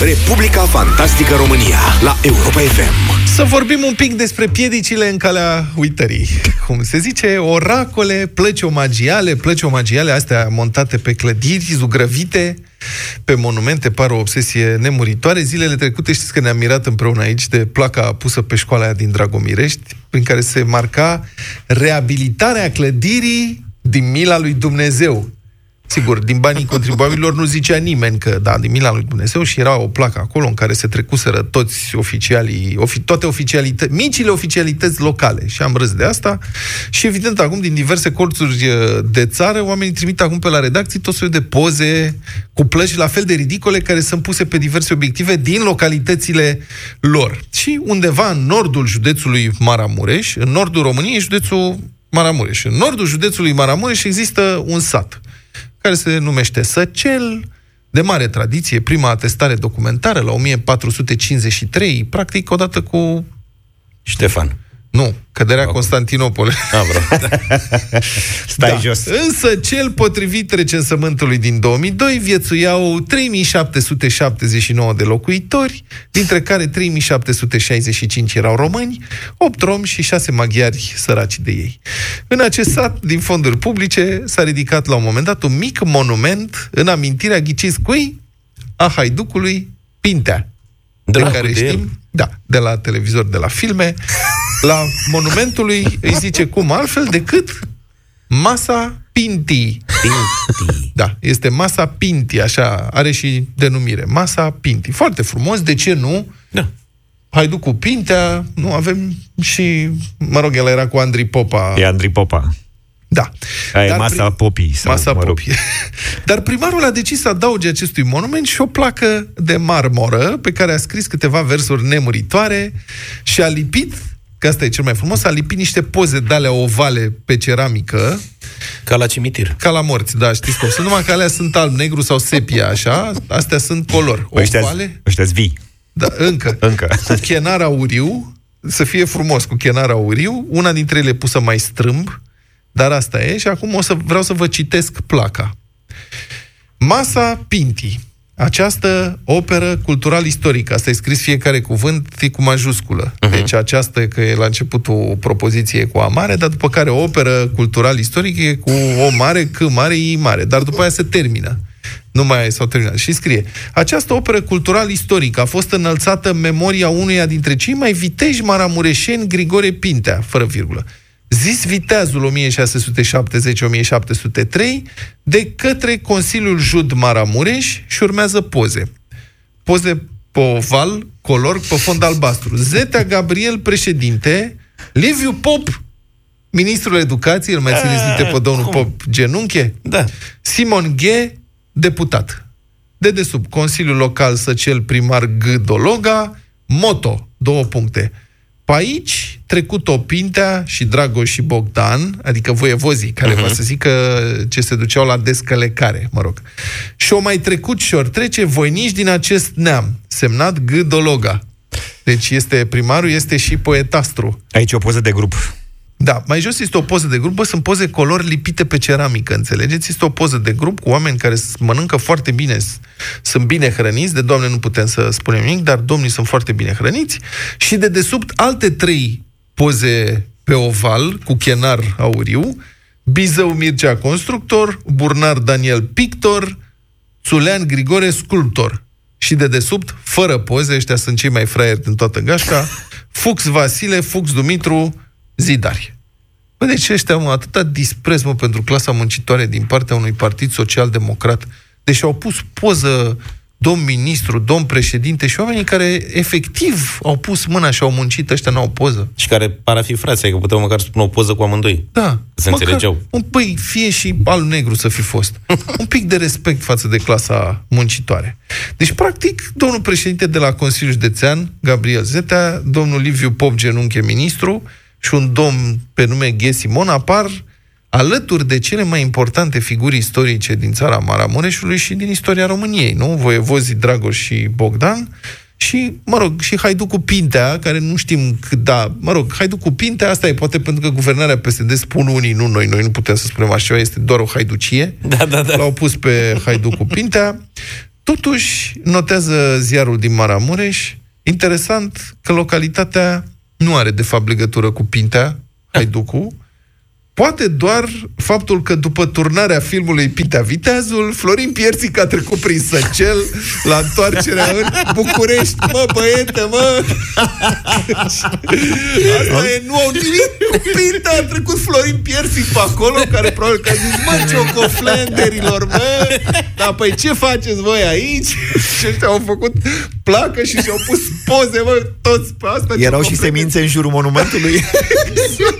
Republica Fantastică România la Europa FM. Să vorbim un pic despre piedicile în calea uitării. Cum se zice, oracole, plăci omagiale, plăci omagiale astea montate pe clădiri, zugrăvite, pe monumente, par o obsesie nemuritoare. Zilele trecute știți că ne-am mirat împreună aici de placa pusă pe școala aia din Dragomirești, prin care se marca reabilitarea clădirii din mila lui Dumnezeu. Sigur, din banii contribuabililor nu zicea nimeni că, da, din mila lui Dumnezeu și era o placă acolo în care se trecuseră toți oficialii, ofi, toate oficialități, micile oficialități locale. Și am râs de asta. Și evident, acum, din diverse colțuri de țară, oamenii trimit acum pe la redacții tot soiul de poze cu plăci la fel de ridicole care sunt puse pe diverse obiective din localitățile lor. Și undeva în nordul județului Maramureș, în nordul României, județul Maramureș. În nordul județului Maramureș există un sat care se numește Săcel, de mare tradiție, prima atestare documentară la 1453, practic odată cu... Ștefan. Nu, căderea okay. Constantinopole. Ah, Stai da. jos. Însă, cel potrivit recensământului din 2002, viețuiau 3779 de locuitori, dintre care 3765 erau români, 8 romi și 6 maghiari săraci de ei. În acest sat, din fonduri publice, s-a ridicat la un moment dat un mic monument în amintirea ghiciți cui? A haiducului Pintea. De, de la care de știm, el? da, de la televizor, de la filme, la monumentului îi zice cum altfel decât Masa Pinti. Pinti. Da, este Masa Pinti, așa, are și denumire. Masa Pinti. Foarte frumos, de ce nu? Da. Haiducul Pintea, nu avem și, mă rog, el era cu Andrei Popa. E Andrei Popa. Da. Aia e masa prim- popii. Sau, Masa mă rog. popii. Dar primarul a decis să adauge acestui monument și o placă de marmură pe care a scris câteva versuri nemuritoare și a lipit, că asta e cel mai frumos, a lipit niște poze de alea ovale pe ceramică, Ca la cimitir. ca la morți, da, știți cum sunt, numai că alea sunt alb, negru sau sepia, așa, astea sunt colori. Ăștia Ovale, ăștia vii. da, încă. Încă. Cu chenar auriu, să fie frumos, cu chenar auriu, una dintre ele pusă mai strâmb, dar asta e, și acum o să vreau să vă citesc placa. Masa Pinti, această operă cultural-istorică, asta e scris fiecare cuvânt, e cu majusculă. Uh-huh. Deci aceasta, că e la început o propoziție cu A mare, dar după care o operă cultural-istorică e cu O mare, C mare, I mare. Dar după aia se termină. Nu mai s-au terminat. Și scrie, această operă cultural-istorică a fost înălțată în memoria unuia dintre cei mai viteji maramureșeni, Grigore Pintea, fără virgulă. Zis viteazul 1670-1703 de către Consiliul Jud Maramureș și urmează poze. Poze pe oval, color, pe fond albastru. Zetea Gabriel, președinte, Liviu Pop, ministrul educației, îl mai țineți minte pe domnul cum? Pop genunche? Da. Simon G., deputat. De desubt, Consiliul Local Săcel Primar G. Dologa, Moto, două puncte. Pe aici, trecut-o Pintea și Dragoș și Bogdan, adică voievozii, care uh-huh. vă să zică ce se duceau la descălecare, mă rog. Și o mai trecut și ori trece voinici din acest neam, semnat G. Dologa. Deci este primarul, este și poetastru. Aici e o poză de grup. Da, mai jos este o poză de grup, bă, sunt poze colori lipite pe ceramică, înțelegeți? Este o poză de grup cu oameni care s- mănâncă foarte bine, s- sunt bine hrăniți, de doamne nu putem să spunem nimic, dar domnii sunt foarte bine hrăniți, și de desubt alte trei poze pe oval, cu chenar auriu, Bizău Mircea constructor, Burnar Daniel pictor, Țulean Grigore sculptor. Și de desubt, fără poze, ăștia sunt cei mai fraieri din toată gașca, Fux Vasile, Fux Dumitru, zidari. Bă, deci ăștia au atâta dispreț, mă, pentru clasa muncitoare din partea unui partid social-democrat. Deci au pus poză domn ministru, domn președinte și oamenii care efectiv au pus mâna și au muncit, ăștia n-au poză. Și care par a fi frați, adică puteau măcar să spună o poză cu amândoi. Da. Se măcar înțelegeau. Un, băi, fie și alb-negru să fi fost. un pic de respect față de clasa muncitoare. Deci, practic, domnul președinte de la Consiliul Județean, Gabriel Zetea, domnul Liviu Pop, genunche ministru, și un domn pe nume Ghe Simon apar alături de cele mai importante figuri istorice din țara Maramureșului și din istoria României, nu? Voievozii Dragoș și Bogdan, și, mă rog, și Haiducul Pintea, care nu știm cât, da, mă rog, Haiducul Pintea, asta e poate pentru că guvernarea PSD spun unii, nu noi, noi nu putem să spunem așa, este doar o haiducie. Da, da, da. L-au pus pe Haiducul Pintea. Totuși, notează ziarul din Maramureș, interesant că localitatea nu are de fapt legătură cu Pintea, Haiducu, Poate doar faptul că după turnarea filmului Pitea Viteazul, Florin Pierțic a trecut prin Săcel la întoarcerea în București. Mă, băiete, mă! Asta e, nu au nimic cu Pintea, a trecut Florin Pierțic pe acolo, care probabil că a zis, mă, ciocoflenderilor, mă! Dar păi ce faceți voi aici? Și ăștia au făcut placă și și-au pus poze, mă, toți pe asta. Erau și semințe în jurul monumentului?